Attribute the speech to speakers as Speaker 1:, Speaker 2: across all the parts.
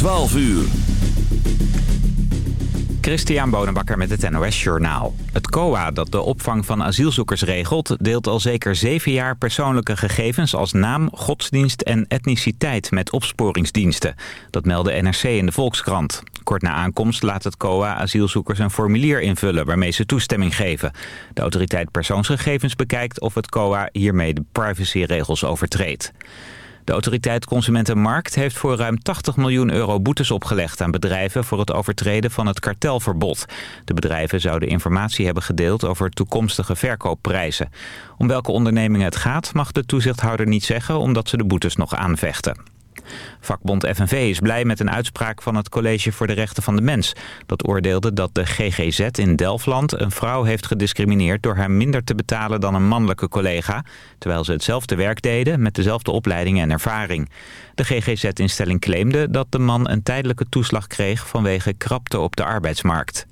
Speaker 1: 12 uur.
Speaker 2: Christian Bonenbakker met het NOS Journaal. Het COA dat de opvang van asielzoekers regelt... deelt al zeker zeven jaar persoonlijke gegevens als naam, godsdienst en etniciteit met opsporingsdiensten. Dat meldde NRC in de Volkskrant. Kort na aankomst laat het COA asielzoekers een formulier invullen... waarmee ze toestemming geven. De autoriteit persoonsgegevens bekijkt of het COA hiermee de privacyregels overtreedt. De autoriteit Consumentenmarkt heeft voor ruim 80 miljoen euro boetes opgelegd aan bedrijven voor het overtreden van het kartelverbod. De bedrijven zouden informatie hebben gedeeld over toekomstige verkoopprijzen. Om welke ondernemingen het gaat mag de toezichthouder niet zeggen omdat ze de boetes nog aanvechten. Vakbond FNV is blij met een uitspraak van het College voor de Rechten van de Mens. Dat oordeelde dat de GGZ in Delftland een vrouw heeft gediscrimineerd... door haar minder te betalen dan een mannelijke collega... terwijl ze hetzelfde werk deden met dezelfde opleiding en ervaring. De GGZ-instelling claimde dat de man een tijdelijke toeslag kreeg... vanwege krapte op de arbeidsmarkt.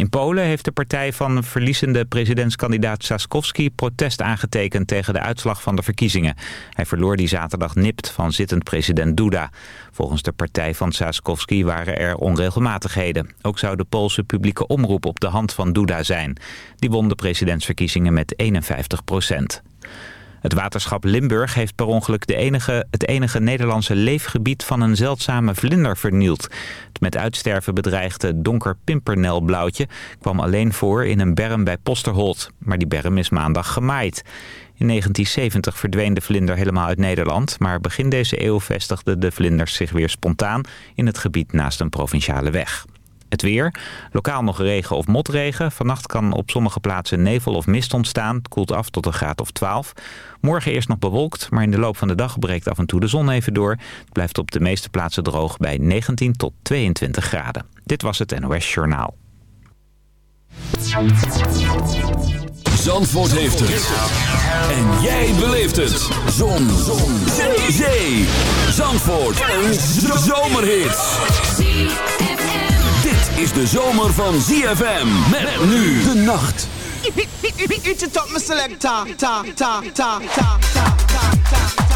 Speaker 2: In Polen heeft de partij van verliezende presidentskandidaat Saskowski protest aangetekend tegen de uitslag van de verkiezingen. Hij verloor die zaterdag nipt van zittend president Duda. Volgens de partij van Saskowski waren er onregelmatigheden. Ook zou de Poolse publieke omroep op de hand van Duda zijn. Die won de presidentsverkiezingen met 51 procent. Het waterschap Limburg heeft per ongeluk de enige, het enige Nederlandse leefgebied van een zeldzame vlinder vernield. Het met uitsterven bedreigde donker pimpernelblauwtje kwam alleen voor in een berm bij Posterholt. Maar die berm is maandag gemaaid. In 1970 verdween de vlinder helemaal uit Nederland, maar begin deze eeuw vestigden de vlinders zich weer spontaan in het gebied naast een provinciale weg. Het weer. Lokaal nog regen of motregen. Vannacht kan op sommige plaatsen nevel of mist ontstaan. Het koelt af tot een graad of 12. Morgen eerst nog bewolkt, maar in de loop van de dag breekt af en toe de zon even door. Het blijft op de meeste plaatsen droog bij 19 tot 22 graden. Dit was het NOS Journaal.
Speaker 1: Zandvoort heeft het. En jij beleeft het. Zon. zon. Zee. Zandvoort. Een zomerhit is de zomer van ZFM. Met nu de nacht. Eat it up, my selector. Ta, ta, ta, ta, ta, ta, ta.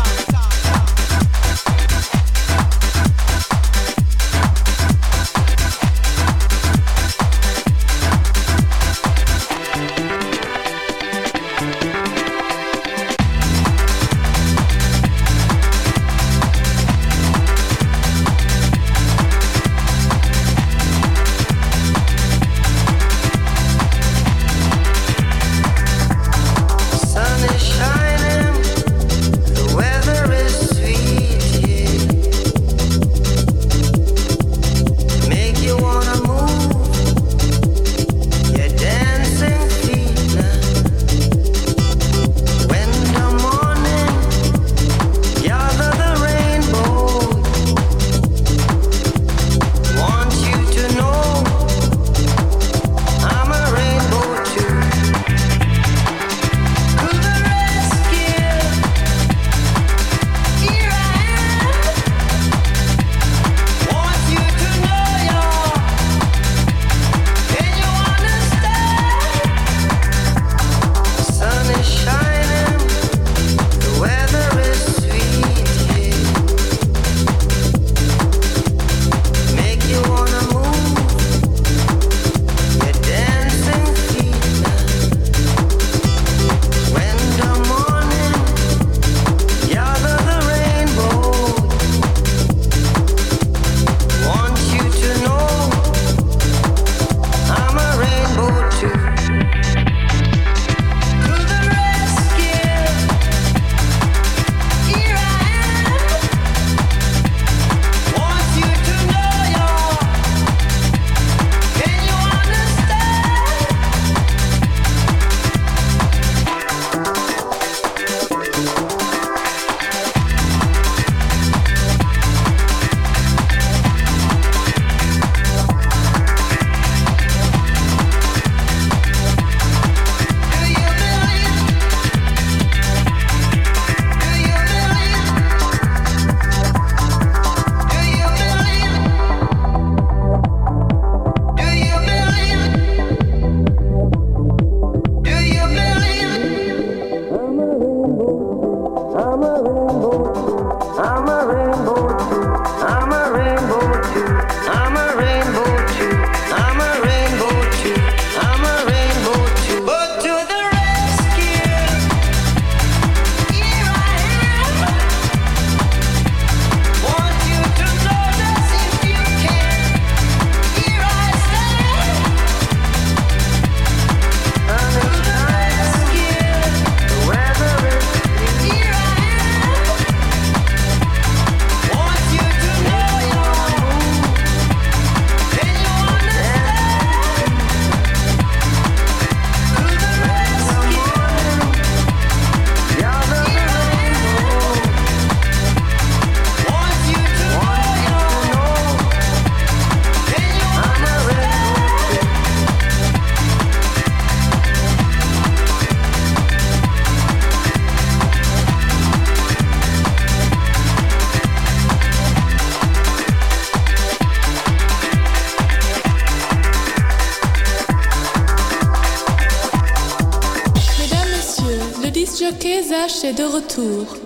Speaker 3: Est de retour.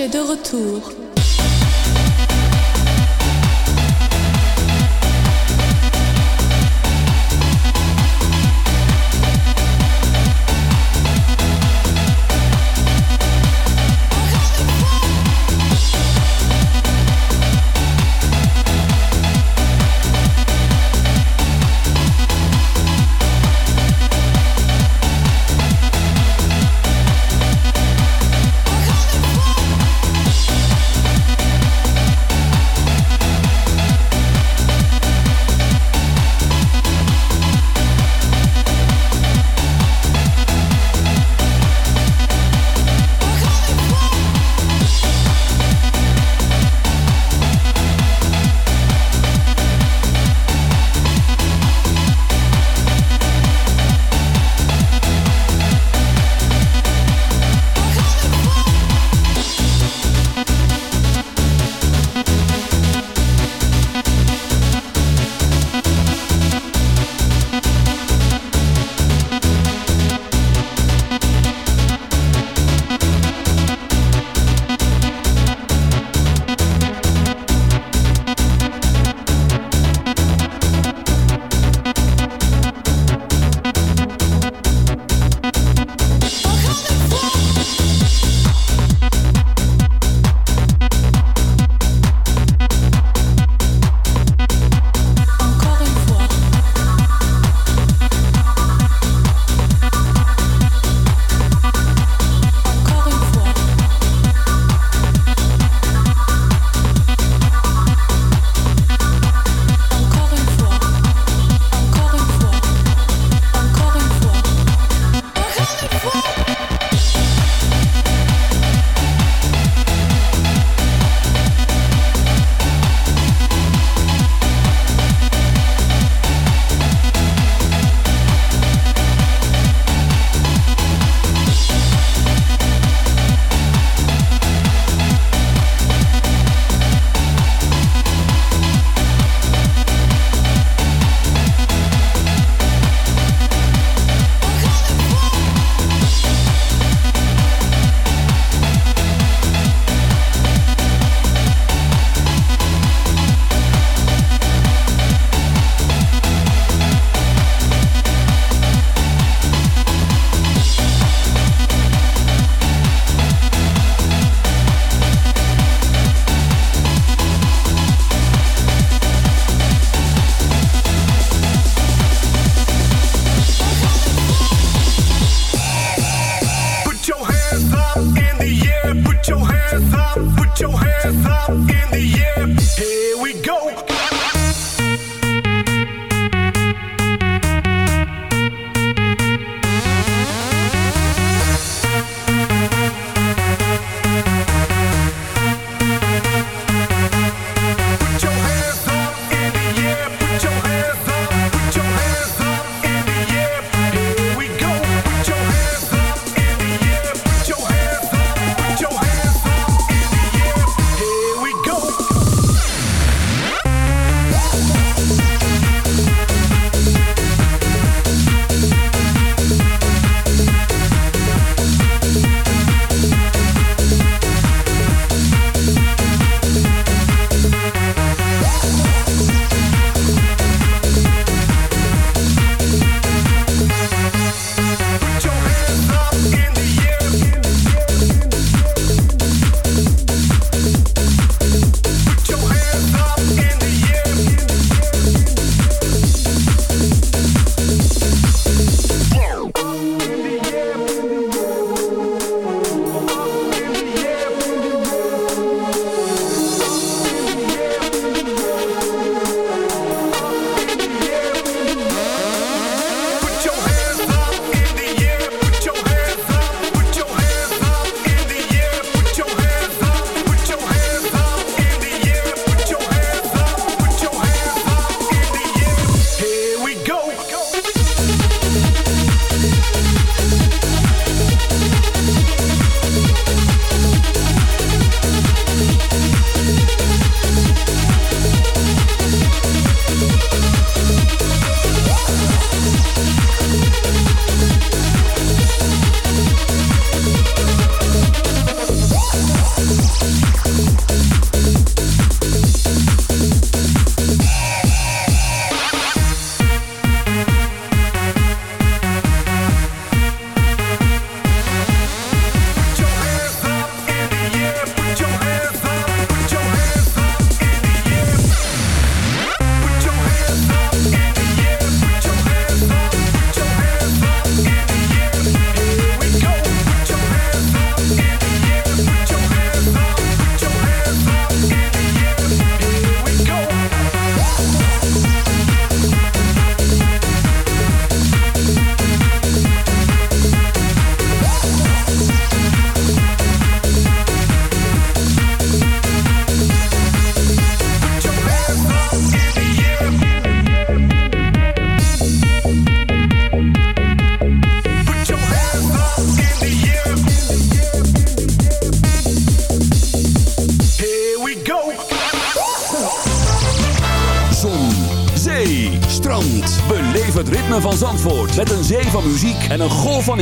Speaker 3: Est de retour.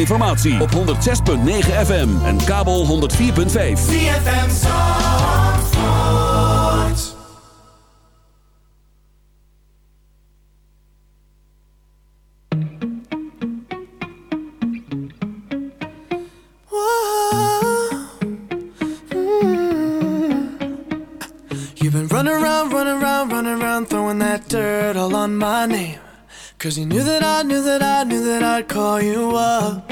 Speaker 1: informatie op 106.9 FM en kabel 104.5.
Speaker 4: ZFM Zandvoort.
Speaker 5: You've been running around, running around, running around, throwing that dirt all on my name. Cause you knew that I knew that I knew that I'd call you up.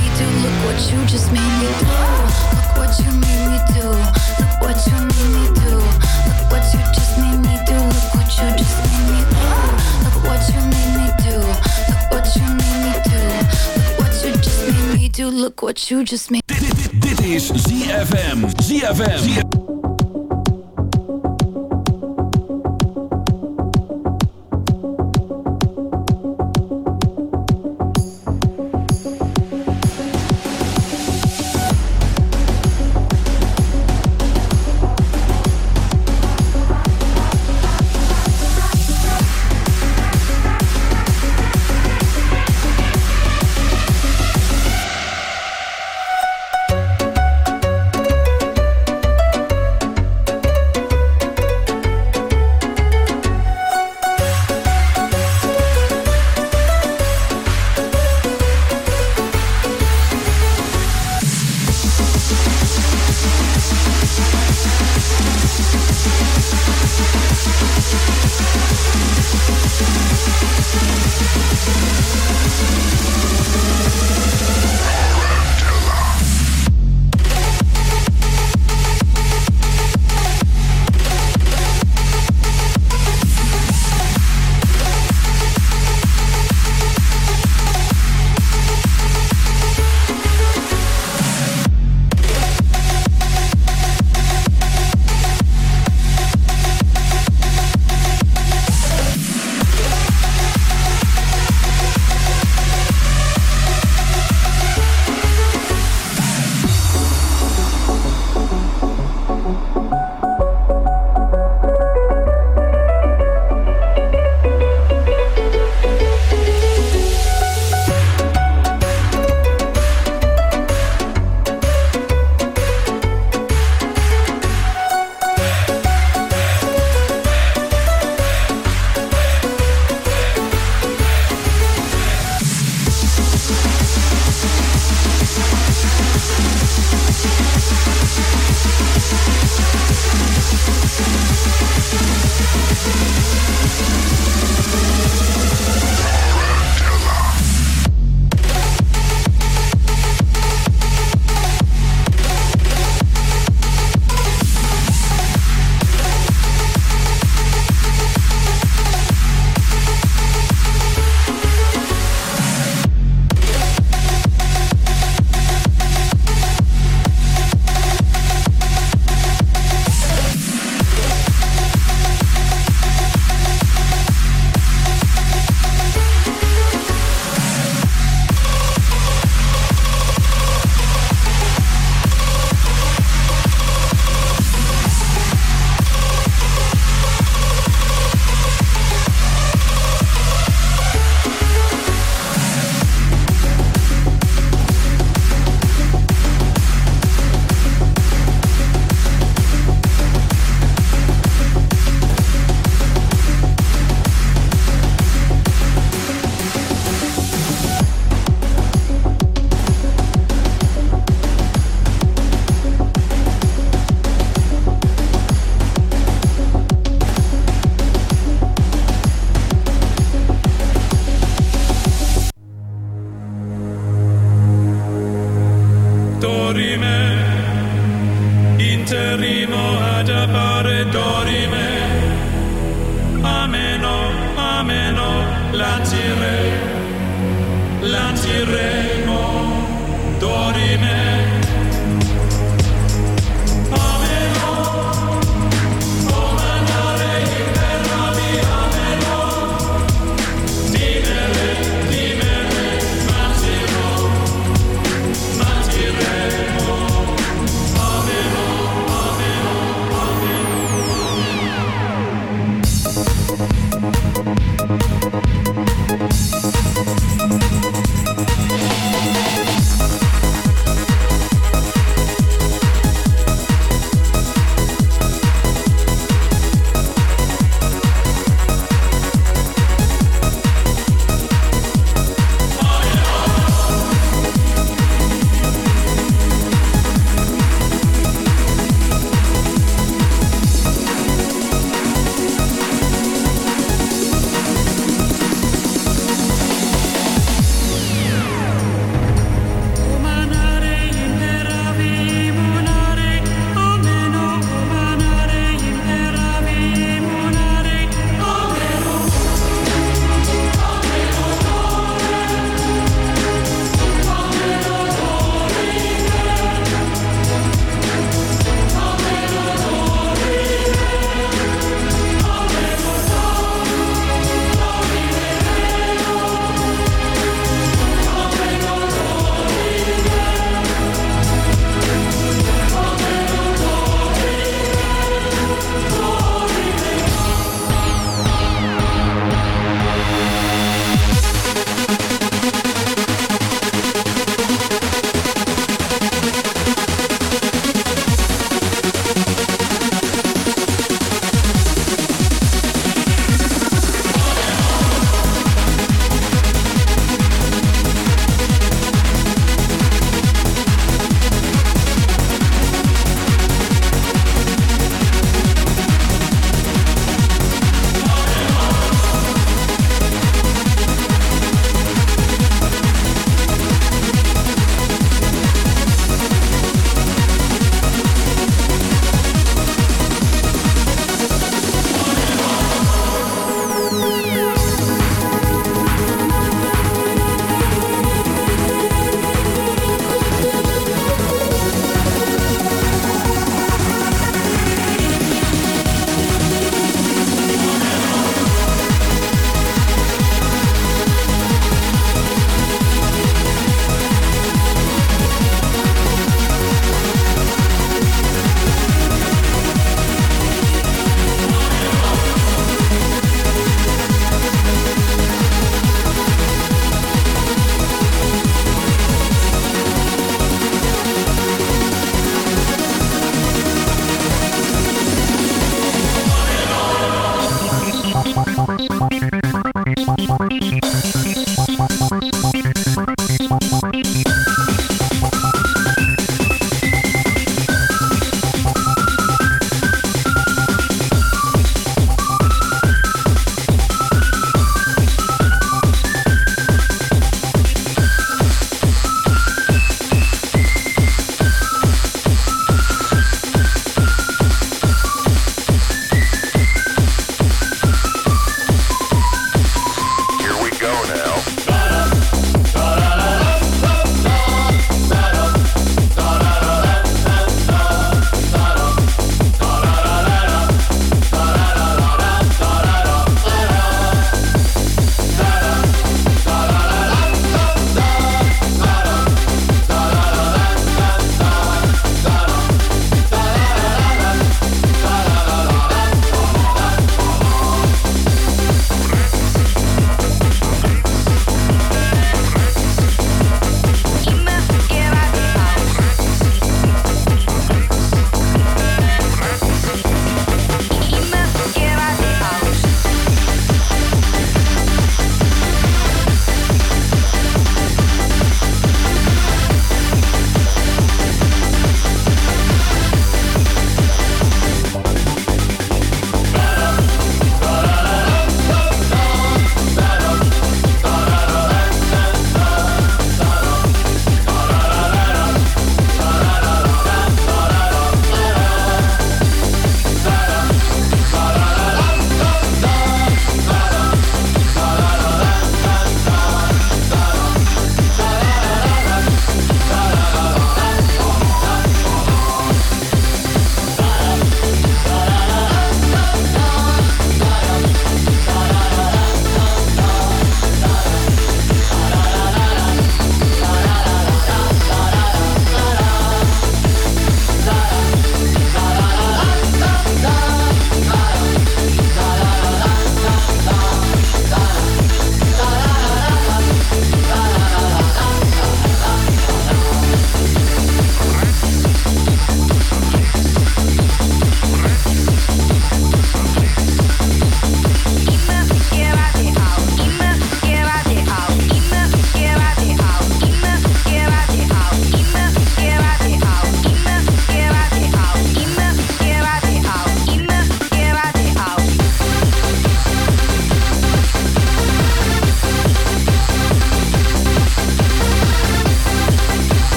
Speaker 4: Look what you just made.
Speaker 1: Dit is ZFM. ZFM.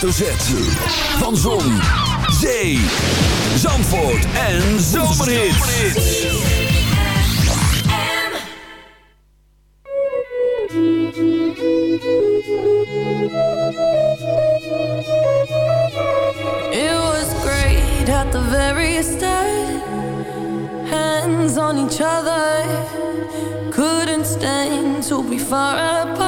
Speaker 1: Van Zon, Zee, Zandvoort en Zomerhits.
Speaker 6: It was great at the very start. Hands on each other. Couldn't stand to be far apart.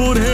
Speaker 7: voor hem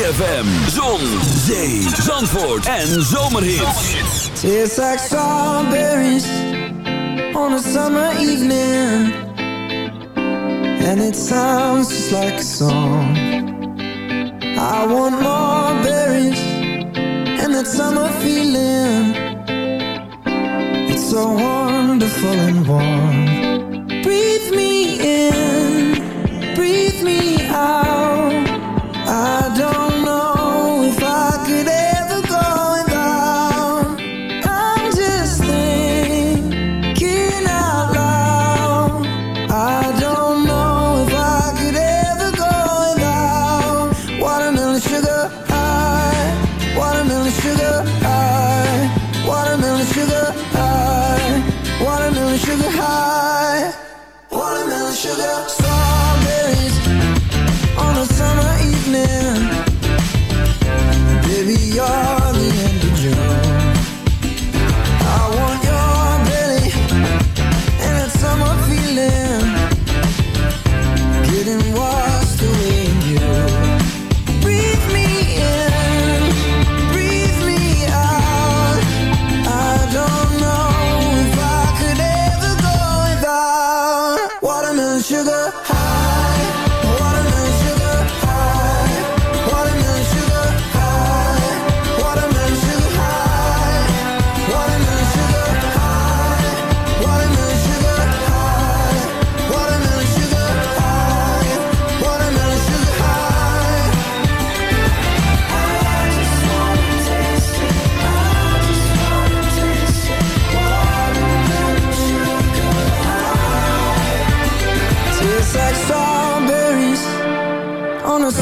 Speaker 1: ZFM, Zon, Zee, Zandvoort en Zomerhits.
Speaker 8: Tastes like strawberries on a summer evening. And it sounds just like a song. I want more berries and that summer feeling. It's so wonderful and warm. Breathe me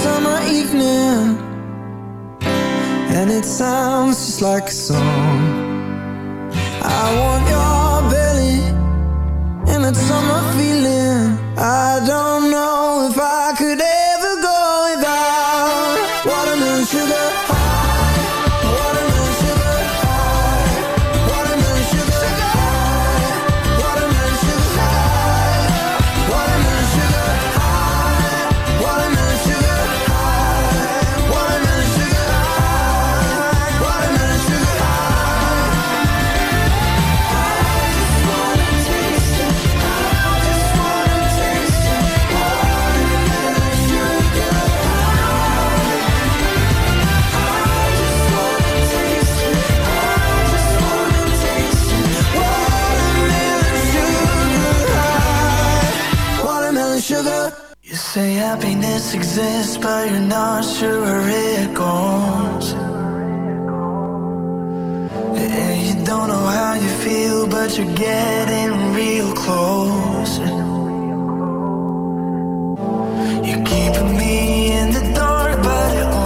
Speaker 8: summer evening And it sounds just like a song. I want your belly And that summer feeling. I don't happiness exists, but you're not sure where it goes. And you don't know how you feel, but you're getting real close. You're keeping me in the dark, but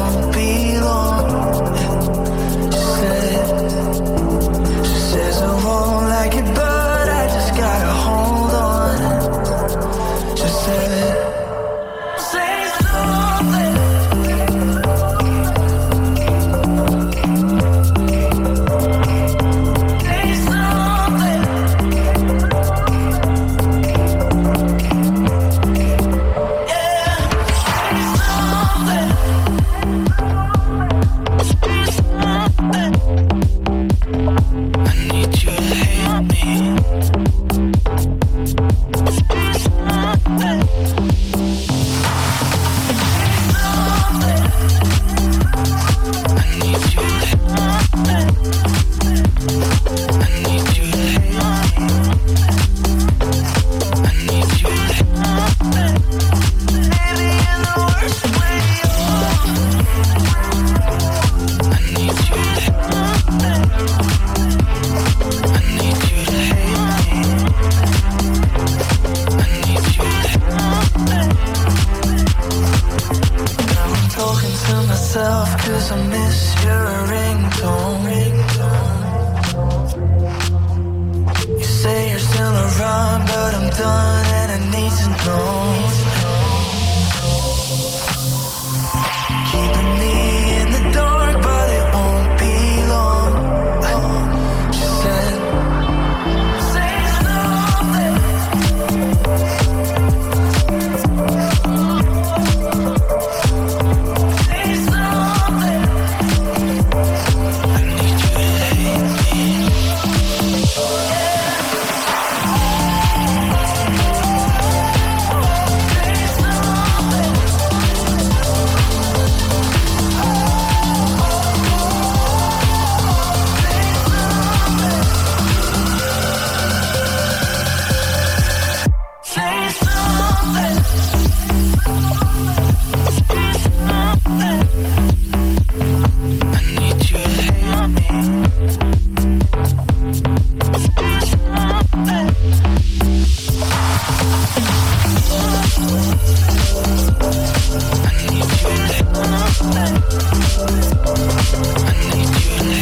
Speaker 8: I need you to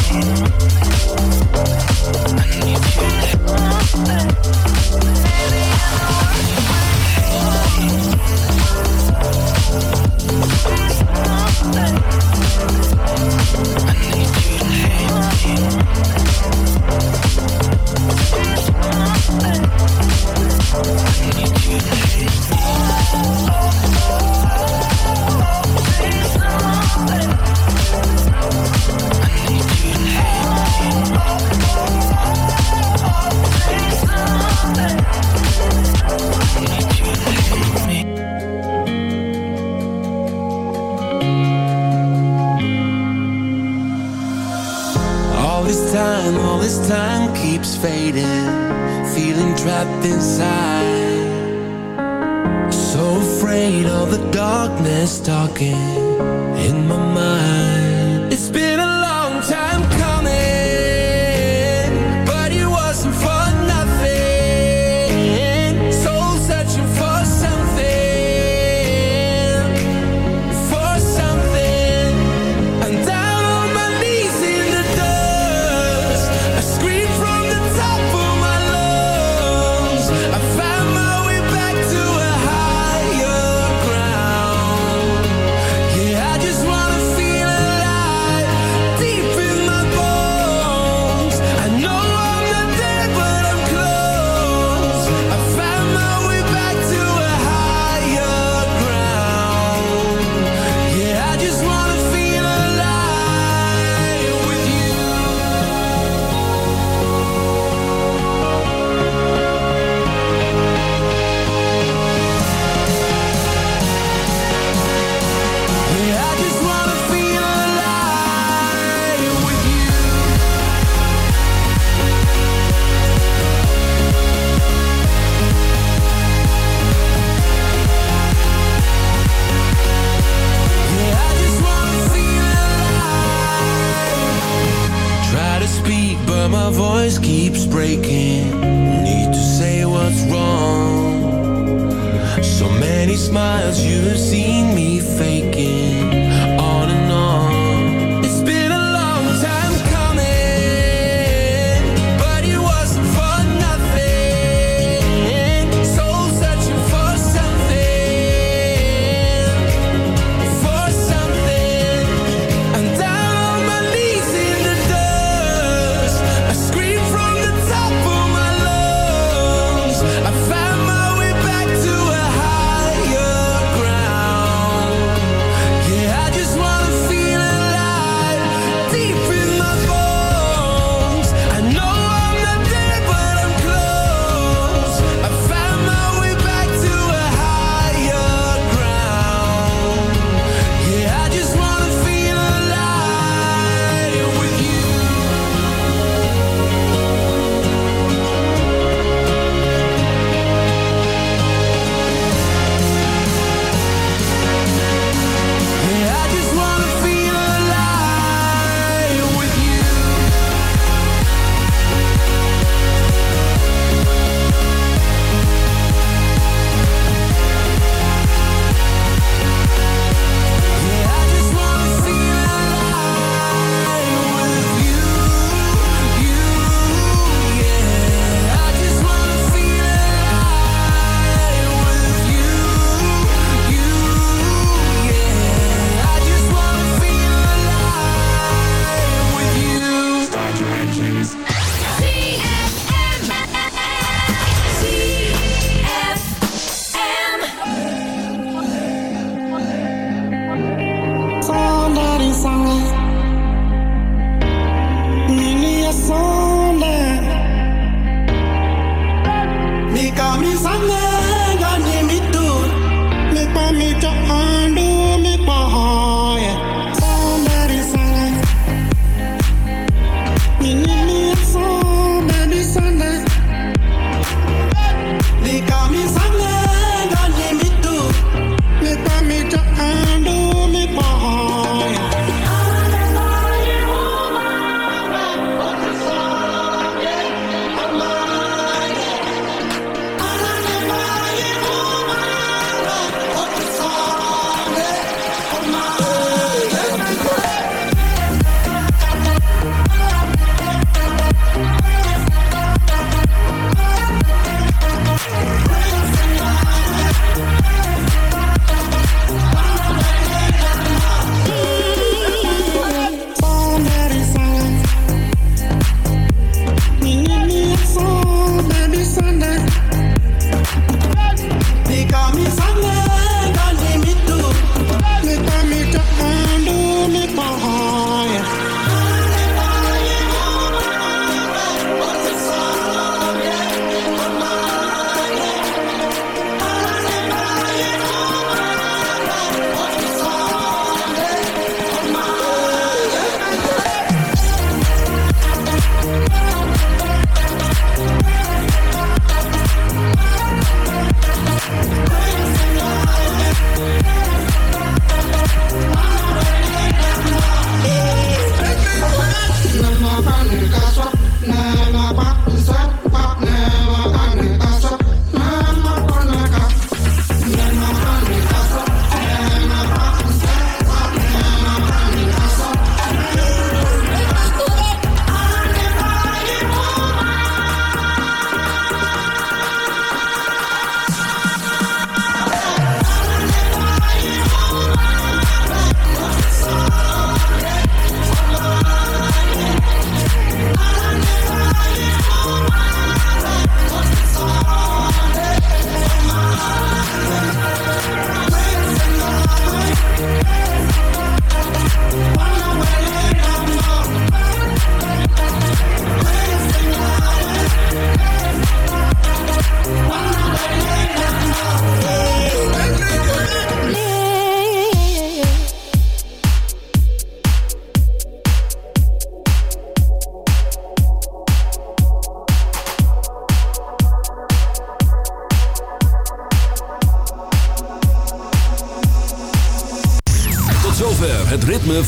Speaker 8: hate me.
Speaker 6: inside. So afraid of the darkness talking in my mind.